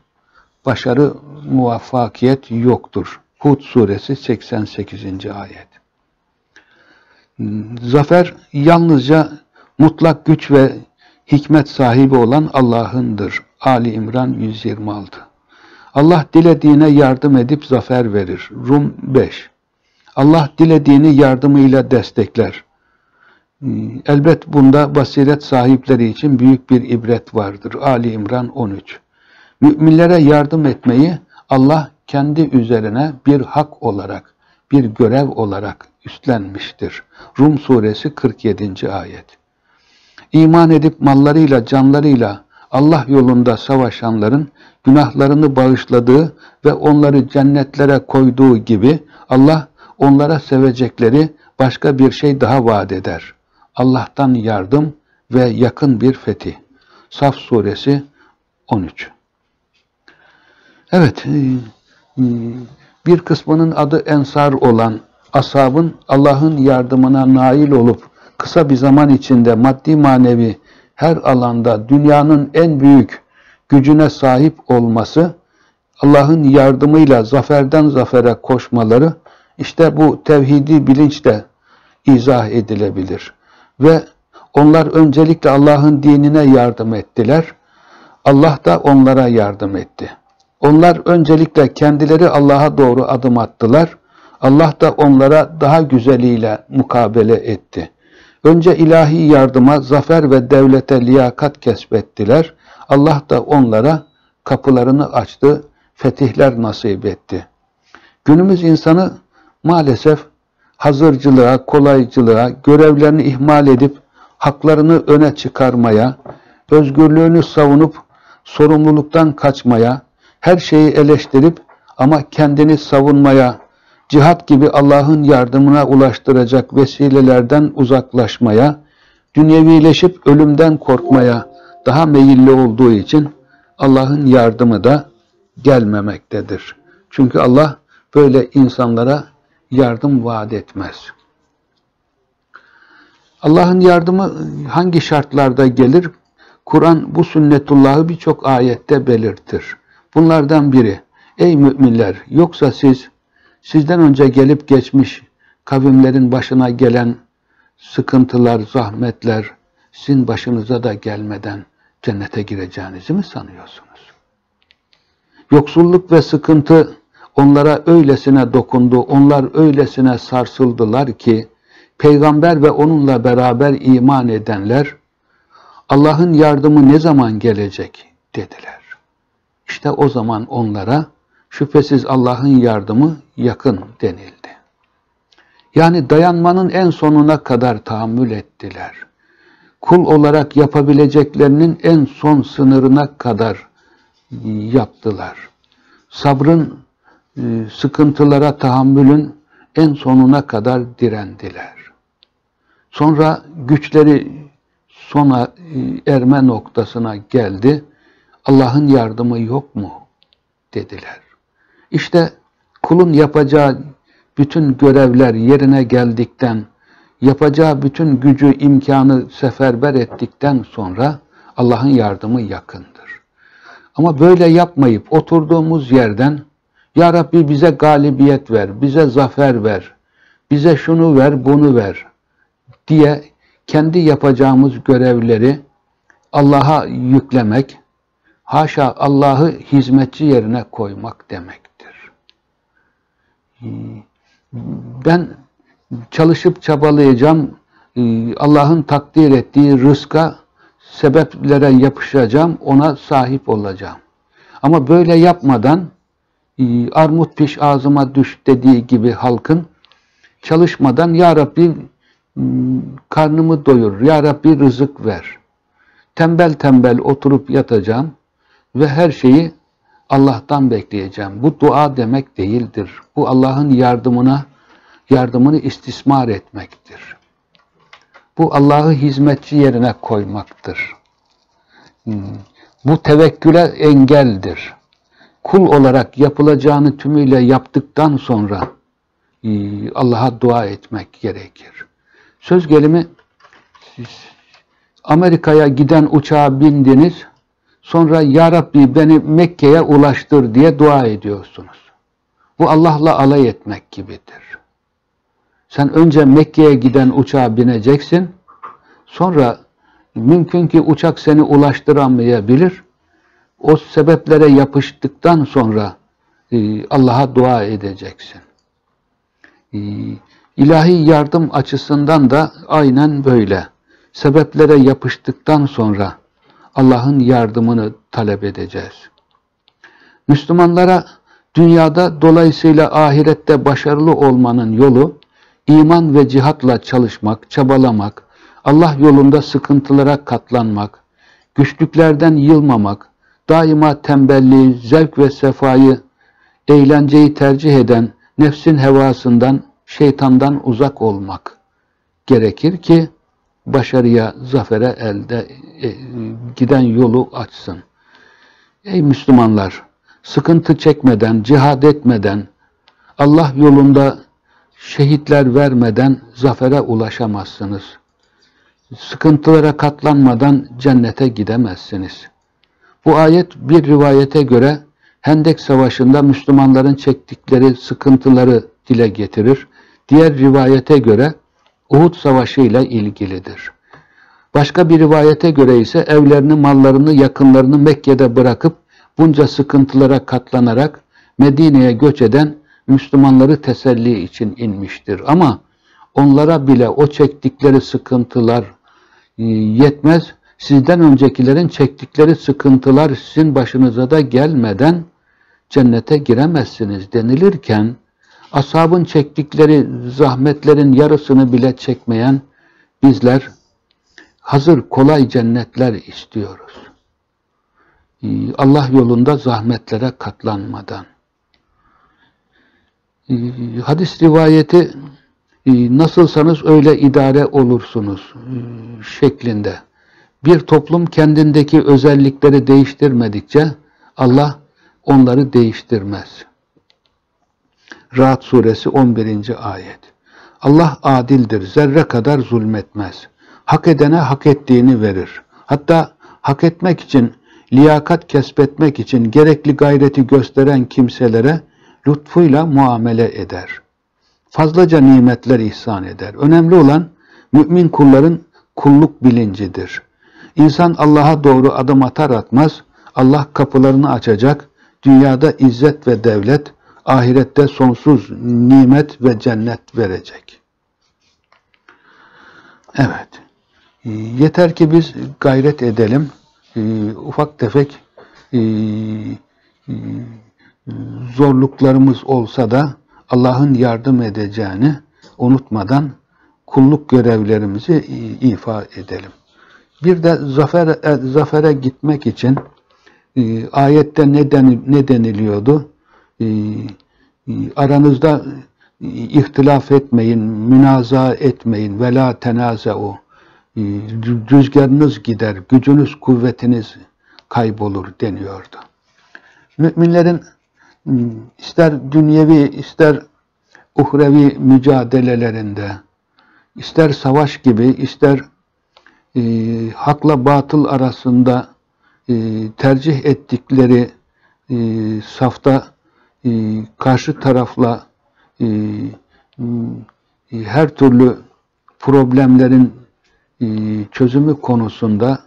başarı, muvaffakiyet yoktur. Hud suresi 88. ayet. Zafer yalnızca mutlak güç ve hikmet sahibi olan Allah'ındır. Ali İmran 126 Allah dilediğine yardım edip zafer verir. Rum 5 Allah dilediğini yardımıyla destekler. Elbet bunda basiret sahipleri için büyük bir ibret vardır. Ali İmran 13 Müminlere yardım etmeyi Allah kendi üzerine bir hak olarak, bir görev olarak üstlenmiştir. Rum suresi 47. ayet. İman edip mallarıyla, canlarıyla Allah yolunda savaşanların günahlarını bağışladığı ve onları cennetlere koyduğu gibi Allah onlara sevecekleri başka bir şey daha vaat eder. Allah'tan yardım ve yakın bir fetih. Saf suresi 13 Evet, e, bir kısmının adı Ensar olan ashabın Allah'ın yardımına nail olup kısa bir zaman içinde maddi manevi her alanda dünyanın en büyük gücüne sahip olması, Allah'ın yardımıyla zaferden zafere koşmaları, işte bu tevhidi bilinçle izah edilebilir. Ve onlar öncelikle Allah'ın dinine yardım ettiler. Allah da onlara yardım etti. Onlar öncelikle kendileri Allah'a doğru adım attılar. Allah da onlara daha güzeliyle mukabele etti. Önce ilahi yardıma, zafer ve devlete liyakat kesbettiler. Allah da onlara kapılarını açtı, fetihler nasip etti. Günümüz insanı maalesef hazırcılığa, kolaycılığa, görevlerini ihmal edip haklarını öne çıkarmaya, özgürlüğünü savunup sorumluluktan kaçmaya, her şeyi eleştirip ama kendini savunmaya, cihat gibi Allah'ın yardımına ulaştıracak vesilelerden uzaklaşmaya, dünyevileşip ölümden korkmaya daha meyilli olduğu için Allah'ın yardımı da gelmemektedir. Çünkü Allah böyle insanlara yardım vaat etmez. Allah'ın yardımı hangi şartlarda gelir? Kur'an bu sünnetullahı birçok ayette belirtir. Bunlardan biri, ey müminler yoksa siz sizden önce gelip geçmiş kavimlerin başına gelen sıkıntılar, zahmetler sizin başınıza da gelmeden cennete gireceğinizi mi sanıyorsunuz? Yoksulluk ve sıkıntı onlara öylesine dokundu, onlar öylesine sarsıldılar ki peygamber ve onunla beraber iman edenler Allah'ın yardımı ne zaman gelecek dediler. İşte o zaman onlara şüphesiz Allah'ın yardımı yakın denildi. Yani dayanmanın en sonuna kadar tahammül ettiler. Kul olarak yapabileceklerinin en son sınırına kadar yaptılar. Sabrın, e, sıkıntılara tahammülün en sonuna kadar direndiler. Sonra güçleri sona e, erme noktasına geldi. Allah'ın yardımı yok mu? dediler. İşte kulun yapacağı bütün görevler yerine geldikten yapacağı bütün gücü, imkanı seferber ettikten sonra Allah'ın yardımı yakındır. Ama böyle yapmayıp oturduğumuz yerden Ya Rabbi bize galibiyet ver, bize zafer ver, bize şunu ver, bunu ver diye kendi yapacağımız görevleri Allah'a yüklemek, haşa Allah'ı hizmetçi yerine koymak demektir. Ben çalışıp çabalayacağım, Allah'ın takdir ettiği rızka, sebeplere yapışacağım, ona sahip olacağım. Ama böyle yapmadan, armut piş ağzıma düş dediği gibi halkın, çalışmadan Ya Rabbi karnımı doyur, Ya Rabbi rızık ver. Tembel tembel oturup yatacağım ve her şeyi Allah'tan bekleyeceğim. Bu dua demek değildir. Bu Allah'ın yardımına, yardımını istismar etmektir. Bu Allah'ı hizmetçi yerine koymaktır. Bu tevekküle engeldir. Kul olarak yapılacağını tümüyle yaptıktan sonra e, Allah'a dua etmek gerekir. Söz gelimi Amerika'ya giden uçağa bindiniz, sonra Ya Rabbi beni Mekke'ye ulaştır diye dua ediyorsunuz. Bu Allah'la alay etmek gibidir. Sen önce Mekke'ye giden uçağa bineceksin, sonra mümkün ki uçak seni ulaştıramayabilir. O sebeplere yapıştıktan sonra e, Allah'a dua edeceksin. E, ilahi yardım açısından da aynen böyle. Sebeplere yapıştıktan sonra Allah'ın yardımını talep edeceğiz. Müslümanlara dünyada dolayısıyla ahirette başarılı olmanın yolu iman ve cihatla çalışmak, çabalamak, Allah yolunda sıkıntılara katlanmak, güçlüklerden yılmamak, daima tembelliği, zevk ve sefayı, eğlenceyi tercih eden nefsin hevasından, şeytandan uzak olmak gerekir ki başarıya, zafere elde e, giden yolu açsın. Ey Müslümanlar! Sıkıntı çekmeden, cihad etmeden, Allah yolunda şehitler vermeden zafere ulaşamazsınız. Sıkıntılara katlanmadan cennete gidemezsiniz. Bu ayet bir rivayete göre Hendek Savaşı'nda Müslümanların çektikleri sıkıntıları dile getirir. Diğer rivayete göre Uhud Savaşı ile ilgilidir. Başka bir rivayete göre ise evlerini, mallarını, yakınlarını Mekke'de bırakıp bunca sıkıntılara katlanarak Medine'ye göç eden Müslümanları teselli için inmiştir. Ama onlara bile o çektikleri sıkıntılar e, yetmez. Sizden öncekilerin çektikleri sıkıntılar sizin başınıza da gelmeden cennete giremezsiniz denilirken ashabın çektikleri zahmetlerin yarısını bile çekmeyen bizler hazır kolay cennetler istiyoruz. E, Allah yolunda zahmetlere katlanmadan. Ee, hadis rivayeti e, nasılsanız öyle idare olursunuz şeklinde. Bir toplum kendindeki özellikleri değiştirmedikçe Allah onları değiştirmez. Rahat suresi 11. ayet. Allah adildir, zerre kadar zulmetmez. Hak edene hak ettiğini verir. Hatta hak etmek için, liyakat kesbetmek için gerekli gayreti gösteren kimselere lütfuyla muamele eder. Fazlaca nimetler ihsan eder. Önemli olan mümin kulların kulluk bilincidir. İnsan Allah'a doğru adım atar atmaz, Allah kapılarını açacak, dünyada izzet ve devlet, ahirette sonsuz nimet ve cennet verecek. Evet. Yeter ki biz gayret edelim. Ufak tefek zorluklarımız olsa da Allah'ın yardım edeceğini unutmadan kulluk görevlerimizi ifa edelim. Bir de zafer, e, zafere gitmek için ayette ne, ne deniliyordu? E, aranızda ihtilaf etmeyin, münaza etmeyin, vela tenazeu. Rüzgarınız gider, gücünüz, kuvvetiniz kaybolur deniyordu. Müminlerin ister dünyevi ister uhrevi mücadelelerinde ister savaş gibi, ister e, hakla batıl arasında e, tercih ettikleri e, safta e, karşı tarafla e, e, her türlü problemlerin e, çözümü konusunda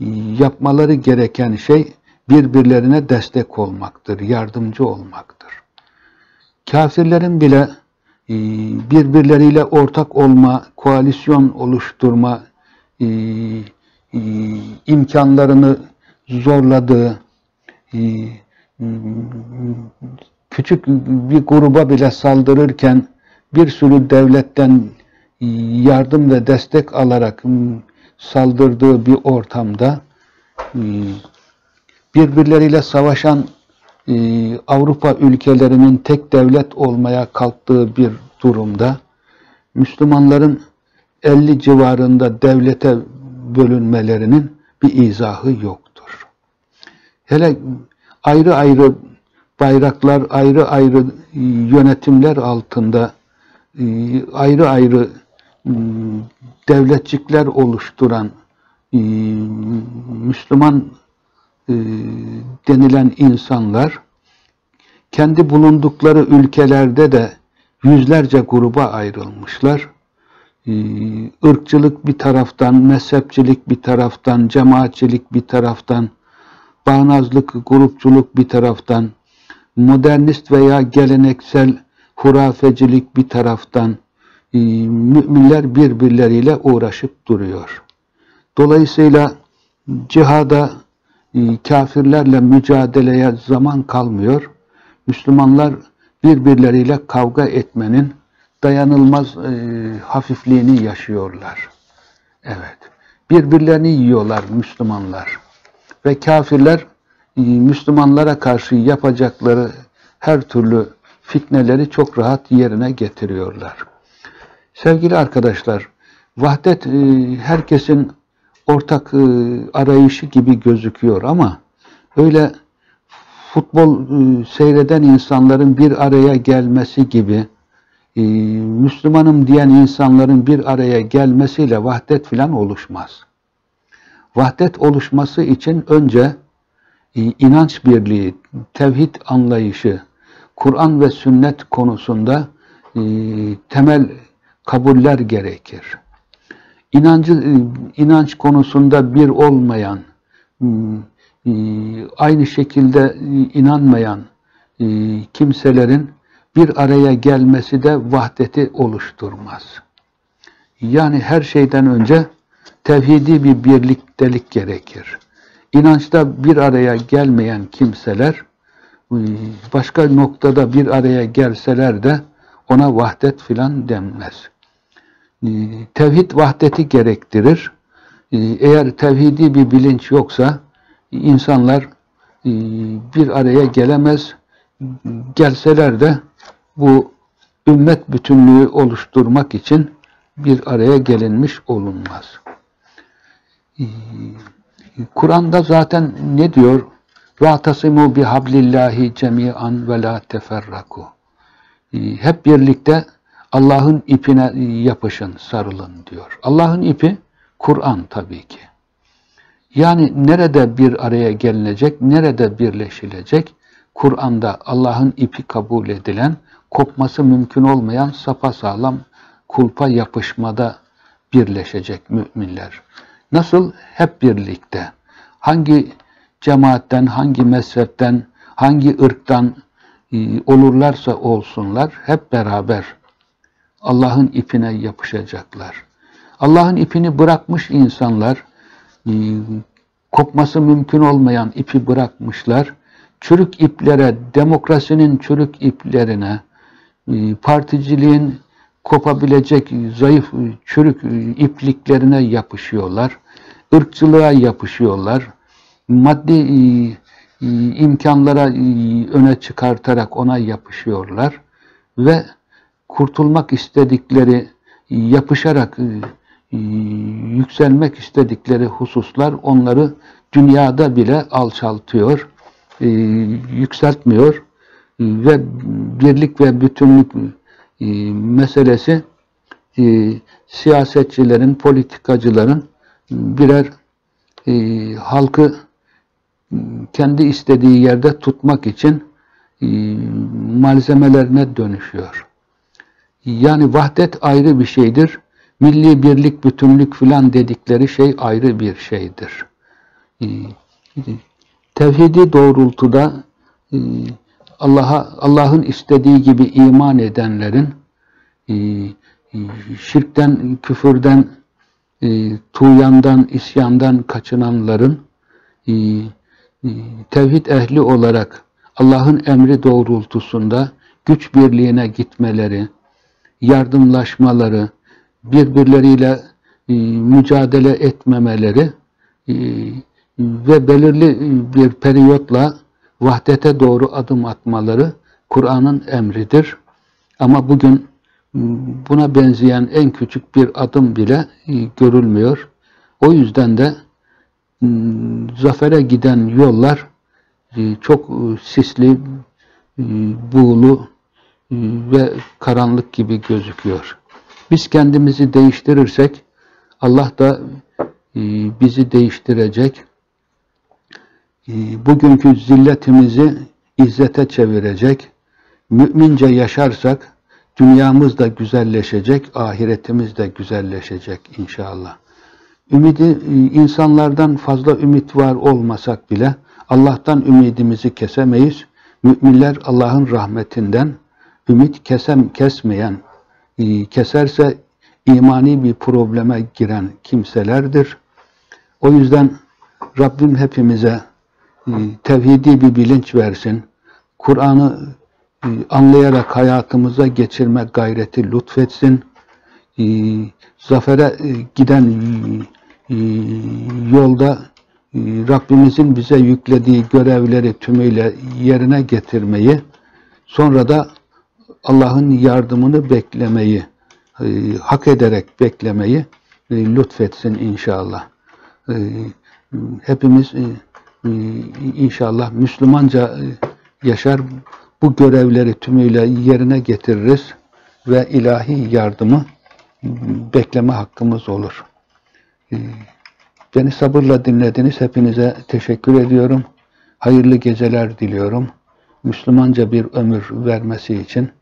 e, yapmaları gereken şey birbirlerine destek olmaktır, yardımcı olmaktır. Kafirlerin bile e, birbirleriyle ortak olma, koalisyon oluşturma e, e, imkanlarını zorladığı, küçük bir gruba bile saldırırken bir sürü devletten yardım ve destek alarak saldırdığı bir ortamda birbirleriyle savaşan e, Avrupa ülkelerinin tek devlet olmaya kalktığı bir durumda Müslümanların 50 civarında devlete bölünmelerinin bir izahı yoktur. Hele ayrı ayrı bayraklar, ayrı ayrı yönetimler altında e, ayrı ayrı devletçikler oluşturan e, Müslüman e, denilen insanlar kendi bulundukları ülkelerde de yüzlerce gruba ayrılmışlar. E, ırkçılık bir taraftan, mezhepçilik bir taraftan, cemaatçilik bir taraftan, bağnazlık, grupçuluk bir taraftan, modernist veya geleneksel hurafecilik bir taraftan, e, müminler birbirleriyle uğraşıp duruyor. Dolayısıyla cihada e, kafirlerle mücadeleye zaman kalmıyor. Müslümanlar birbirleriyle kavga etmenin dayanılmaz e, hafifliğini yaşıyorlar. Evet. Birbirlerini yiyorlar Müslümanlar. Ve kafirler Müslümanlara karşı yapacakları her türlü fitneleri çok rahat yerine getiriyorlar. Sevgili arkadaşlar, vahdet e, herkesin ortak e, arayışı gibi gözüküyor ama öyle futbol e, seyreden insanların bir araya gelmesi gibi Müslümanım diyen insanların bir araya gelmesiyle vahdet filan oluşmaz. Vahdet oluşması için önce inanç birliği, tevhid anlayışı, Kur'an ve sünnet konusunda temel kabuller gerekir inancı e, inanç konusunda bir olmayan, e, aynı şekilde e, inanmayan kimselerin bir araya gelmesi de vahdeti oluşturmaz. Yani her şeyden önce tevhidi bir birliktelik gerekir. İnançta bir araya gelmeyen kimseler başka noktada bir araya gelseler de ona vahdet filan denmez. Ee, tevhid vahdeti gerektirir. Ee, eğer tevhidi bir bilinç yoksa insanlar e, bir araya gelemez. Gelseler de bu ümmet bütünlüğü oluşturmak için bir araya gelinmiş olunmaz. Ee, Kur'an'da zaten ne diyor? وَاَعْتَصِمُوا بِحَبْلِ اللّٰهِ جَمِيعًا وَلَا تَفَرَّكُوا Hep birlikte Allah'ın ipine yapışın, sarılın diyor. Allah'ın ipi Kur'an tabii ki. Yani nerede bir araya gelinecek, nerede birleşilecek? Kur'an'da Allah'ın ipi kabul edilen, kopması mümkün olmayan sapasağlam kulpa yapışmada birleşecek müminler. Nasıl? Hep birlikte. Hangi cemaatten, hangi mezhepten, hangi ırktan e, olurlarsa olsunlar hep beraber Allah'ın ipine yapışacaklar. Allah'ın ipini bırakmış insanlar, e, kopması mümkün olmayan ipi bırakmışlar. Çürük iplere, demokrasinin çürük iplerine, e, particiliğin kopabilecek zayıf, çürük ipliklerine yapışıyorlar. Irkçılığa yapışıyorlar. Maddi e, imkanlara öne çıkartarak ona yapışıyorlar. Ve kurtulmak istedikleri, yapışarak e, e, yükselmek istedikleri hususlar onları dünyada bile alçaltıyor, e, yükseltmiyor ve birlik ve bütünlük meselesi e, siyasetçilerin, politikacıların birer e, halkı kendi istediği yerde tutmak için e, malzemelerine dönüşüyor. Yani vahdet ayrı bir şeydir. Milli birlik, bütünlük filan dedikleri şey ayrı bir şeydir. E, tevhidi doğrultuda e, Allah'a Allah'ın istediği gibi iman edenlerin e, şirkten, küfürden, tuğyandan, isyandan kaçınanların tevhid ehli olarak Allah'ın emri doğrultusunda güç birliğine gitmeleri, yardımlaşmaları, birbirleriyle mücadele etmemeleri ve belirli bir periyotla vahdete doğru adım atmaları Kur'an'ın emridir. Ama bugün buna benzeyen en küçük bir adım bile görülmüyor. O yüzden de zafere giden yollar çok sisli, buğulu ve karanlık gibi gözüküyor. Biz kendimizi değiştirirsek Allah da bizi değiştirecek bugünkü zilletimizi izzete çevirecek, mümince yaşarsak dünyamız da güzelleşecek, ahiretimiz de güzelleşecek inşallah. Ümidi e, insanlardan fazla ümit var olmasak bile Allah'tan ümidimizi kesemeyiz. Müminler Allah'ın rahmetinden ümit kesem kesmeyen, e, keserse imani bir probleme giren kimselerdir. O yüzden Rabbim hepimize e, tevhidi bir bilinç versin. Kur'an'ı anlayarak hayatımıza geçirme gayreti lütfetsin. E, zafere giden yolda Rabbimizin bize yüklediği görevleri tümüyle yerine getirmeyi, sonra da Allah'ın yardımını beklemeyi, hak ederek beklemeyi lütfetsin inşallah. Hepimiz ee, inşallah Müslümanca e, yaşar, bu görevleri tümüyle yerine getiririz ve ilahi yardımı bekleme hakkımız olur. Ee, beni sabırla dinlediniz. Hepinize teşekkür ediyorum. Hayırlı geceler diliyorum. Müslümanca bir ömür vermesi için